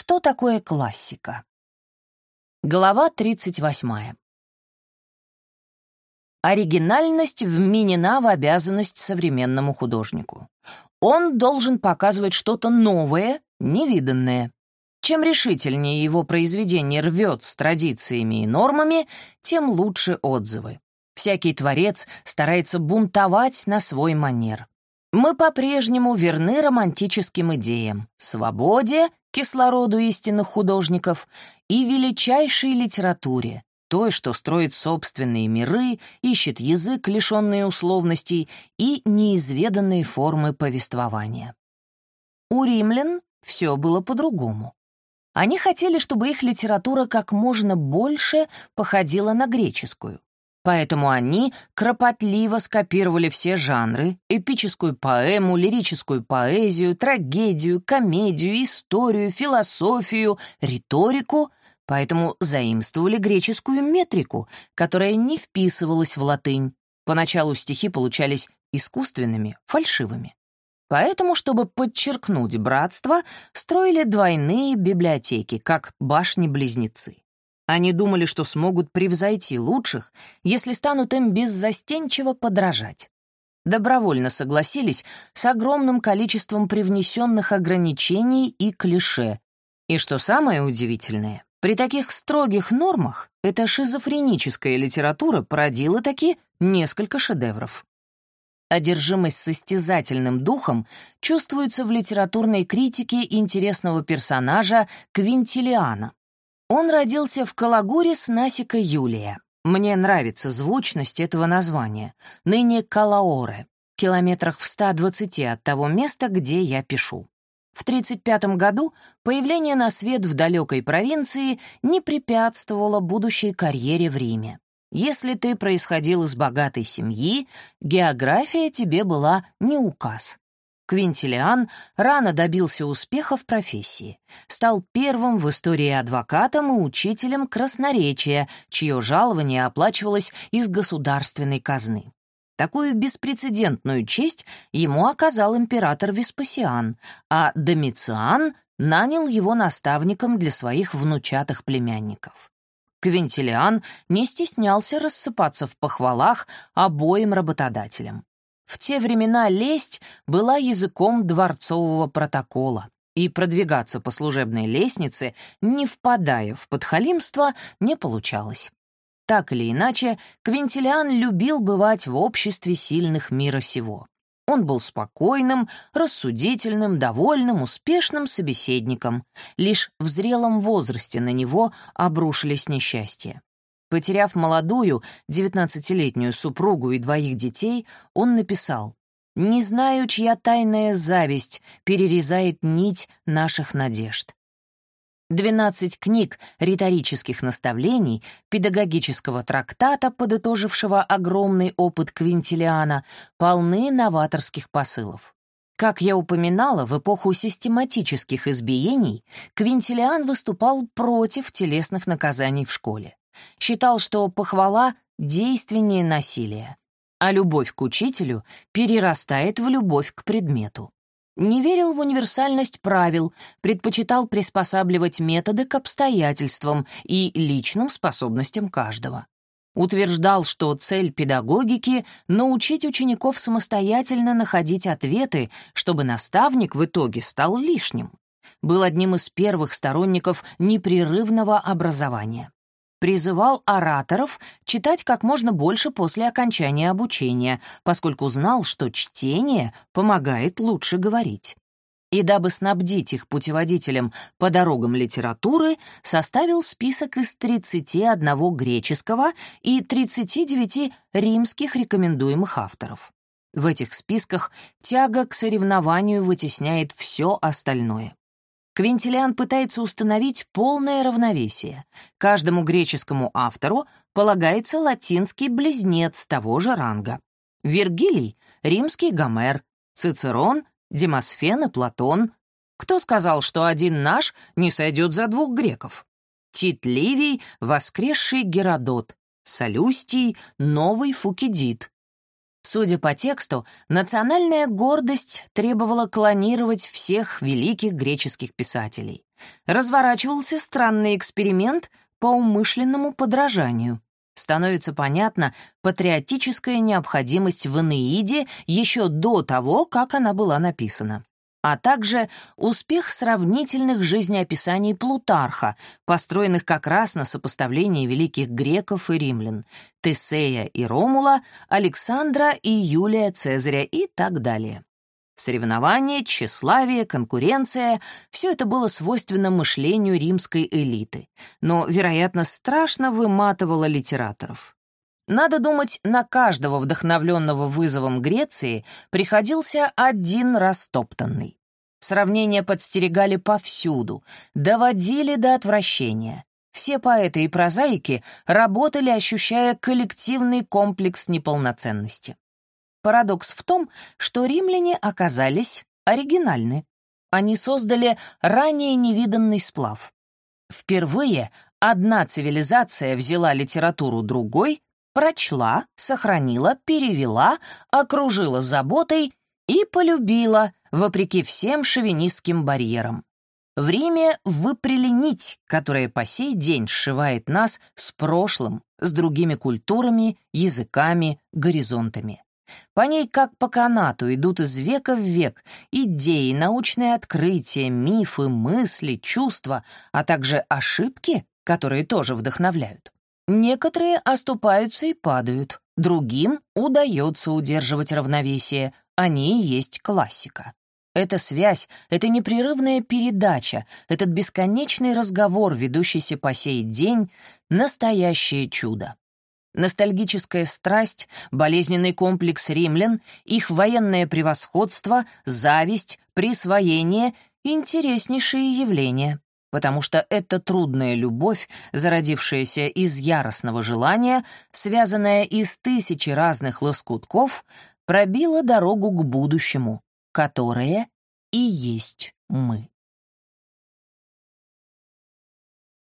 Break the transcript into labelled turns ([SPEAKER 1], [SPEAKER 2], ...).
[SPEAKER 1] Что такое классика? Глава 38. Оригинальность вменена в обязанность современному художнику. Он должен показывать что-то новое, невиданное. Чем решительнее его произведение рвет с традициями и нормами, тем лучше отзывы. Всякий творец старается бунтовать на свой манер. Мы по-прежнему верны романтическим идеям, свободе, кислороду истинных художников и величайшей литературе, той, что строит собственные миры, ищет язык, лишенный условностей, и неизведанные формы повествования. У римлян все было по-другому. Они хотели, чтобы их литература как можно больше походила на греческую. Поэтому они кропотливо скопировали все жанры — эпическую поэму, лирическую поэзию, трагедию, комедию, историю, философию, риторику, поэтому заимствовали греческую метрику, которая не вписывалась в латынь. Поначалу стихи получались искусственными, фальшивыми. Поэтому, чтобы подчеркнуть братство, строили двойные библиотеки, как башни-близнецы. Они думали, что смогут превзойти лучших, если станут им беззастенчиво подражать. Добровольно согласились с огромным количеством привнесенных ограничений и клише. И что самое удивительное, при таких строгих нормах эта шизофреническая литература породила таки несколько шедевров. Одержимость состязательным духом чувствуется в литературной критике интересного персонажа Квинтилиана, он родился в Калагуре с Насика Юлия. Мне нравится звучность этого названия, ныне Калаоре, километрах в 120 от того места, где я пишу. В 1935 году появление на свет в далекой провинции не препятствовало будущей карьере в Риме. Если ты происходил из богатой семьи, география тебе была не указ. Квинтилиан рано добился успеха в профессии. Стал первым в истории адвокатом и учителем красноречия, чье жалование оплачивалось из государственной казны. Такую беспрецедентную честь ему оказал император Веспасиан, а Домициан нанял его наставником для своих внучатых племянников. Квинтилиан не стеснялся рассыпаться в похвалах обоим работодателям. В те времена лесть была языком дворцового протокола, и продвигаться по служебной лестнице, не впадая в подхалимство, не получалось. Так или иначе, Квинтилиан любил бывать в обществе сильных мира сего. Он был спокойным, рассудительным, довольным, успешным собеседником. Лишь в зрелом возрасте на него обрушились несчастья. Потеряв молодую, девятнадцатилетнюю супругу и двоих детей, он написал «Не знаю, чья тайная зависть перерезает нить наших надежд». Двенадцать книг риторических наставлений, педагогического трактата, подытожившего огромный опыт Квинтилиана, полны новаторских посылов. Как я упоминала, в эпоху систематических избиений Квинтилиан выступал против телесных наказаний в школе. Считал, что похвала действеннее насилия, а любовь к учителю перерастает в любовь к предмету. Не верил в универсальность правил, предпочитал приспосабливать методы к обстоятельствам и личным способностям каждого. Утверждал, что цель педагогики — научить учеников самостоятельно находить ответы, чтобы наставник в итоге стал лишним. Был одним из первых сторонников непрерывного образования призывал ораторов читать как можно больше после окончания обучения, поскольку знал, что чтение помогает лучше говорить. И дабы снабдить их путеводителем по дорогам литературы, составил список из 31 греческого и 39 римских рекомендуемых авторов. В этих списках тяга к соревнованию вытесняет все остальное. Квинтилиан пытается установить полное равновесие. Каждому греческому автору полагается латинский близнец того же ранга. Вергилий — римский Гомер, Цицерон — Демосфен и Платон. Кто сказал, что один наш не сойдет за двух греков? Тит Ливий — воскресший Геродот, Солюстий — новый Фукидид. Судя по тексту, национальная гордость требовала клонировать всех великих греческих писателей. Разворачивался странный эксперимент по умышленному подражанию. Становится понятна патриотическая необходимость в Энеиде еще до того, как она была написана а также успех сравнительных жизнеописаний Плутарха, построенных как раз на сопоставлении великих греков и римлян, Тесея и Ромула, Александра и Юлия Цезаря и так далее. Соревнования, тщеславие, конкуренция — все это было свойственно мышлению римской элиты, но, вероятно, страшно выматывало литераторов. Надо думать, на каждого вдохновленного вызовом Греции приходился один растоптанный. Сравнения подстерегали повсюду, доводили до отвращения. Все поэты и прозаики работали, ощущая коллективный комплекс неполноценности. Парадокс в том, что римляне оказались оригинальны. Они создали ранее невиданный сплав. Впервые одна цивилизация взяла литературу другой, прочла, сохранила, перевела, окружила заботой и полюбила, вопреки всем шовинистским барьерам. В Риме выпрели нить, которая по сей день сшивает нас с прошлым, с другими культурами, языками, горизонтами. По ней, как по канату, идут из века в век идеи, научные открытия, мифы, мысли, чувства, а также ошибки, которые тоже вдохновляют. Некоторые оступаются и падают, другим удается удерживать равновесие, они и есть классика. Эта связь, эта непрерывная передача, этот бесконечный разговор, ведущийся по сей день — настоящее чудо. Ностальгическая страсть, болезненный комплекс римлян, их военное превосходство, зависть, присвоение — интереснейшие явления, потому что эта трудная любовь, зародившаяся из яростного желания, связанная из тысячи разных лоскутков, пробила дорогу к будущему, которое и есть мы.